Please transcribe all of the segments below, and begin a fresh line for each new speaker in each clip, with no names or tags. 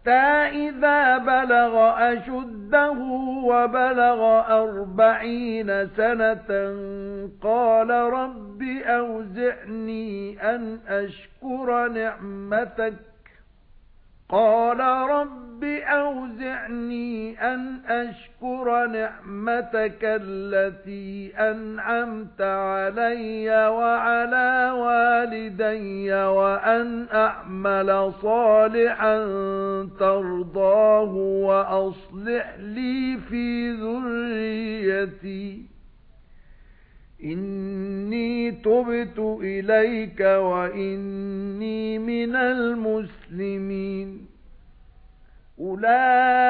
حتى إِذَا بَلَغَ أَشُدَّهُ وَبَلَغَ أَرْبَعِينَ سَنَةً قَالَ رَبِّ أَوْزِعْنِي أَنْ أَشْكُرَ نِعْمَتَكَ قَالَ رَبِّ أَنْ أَشْكُرَ نِعْمَتَكَ الَّتِي أَنْعَمْتَ عَلَيَّ وَعَلَى وَالِدَيَّ وَأَنْ أَعْمَلَ صَالِحًا تَرْضَاهُ وَأَصْلِحْ لِي فِي ذُرِّيَّتِي إِنِّي تُبْتُ إِلَيْكَ وَإِنِّي مِنَ الْمُسْلِمِينَ أُولَئِكَ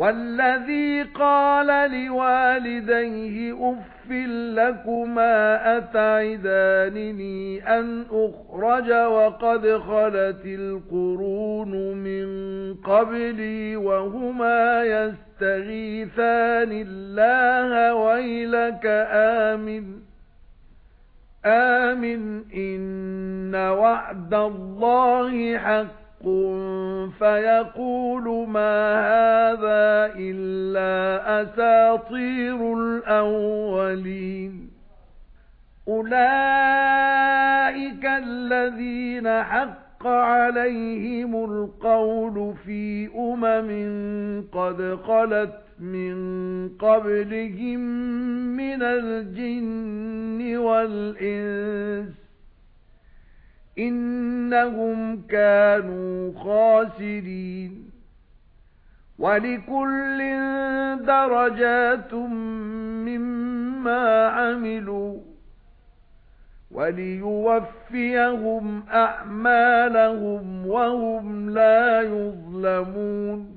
والذي قال لوالديه اف لكما اتعدانني ان اخرج وقد خلت القرون من قبلي وهما يستغيثان الله ويلك آمن آمن إن وعد الله حق حَقٌّ فَيَقُولُ مَا هَذَا إِلَّا أَسَاطِيرُ الْأَوَّلِينَ أُولَئِكَ الَّذِينَ حَقَّ عَلَيْهِمُ الْقَوْلُ فِي أُمَمٍ قَدْ خَلَتْ مِنْ قَبْلِهِمْ مِنَ الْجِنِّ وَالْإِنْسِ إِنَّهُمْ كَانُوا خَاسِرِينَ وَلِكُلٍّ دَرَجَاتٌ مِّمَّا عَمِلُوا وَلِيُوَفِّيَهُمْ أَعْمَالَهُمْ وَهُمْ لَا يُظْلَمُونَ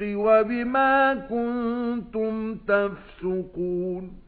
وَبِمَا كُنتُمْ تَفْسُقُونَ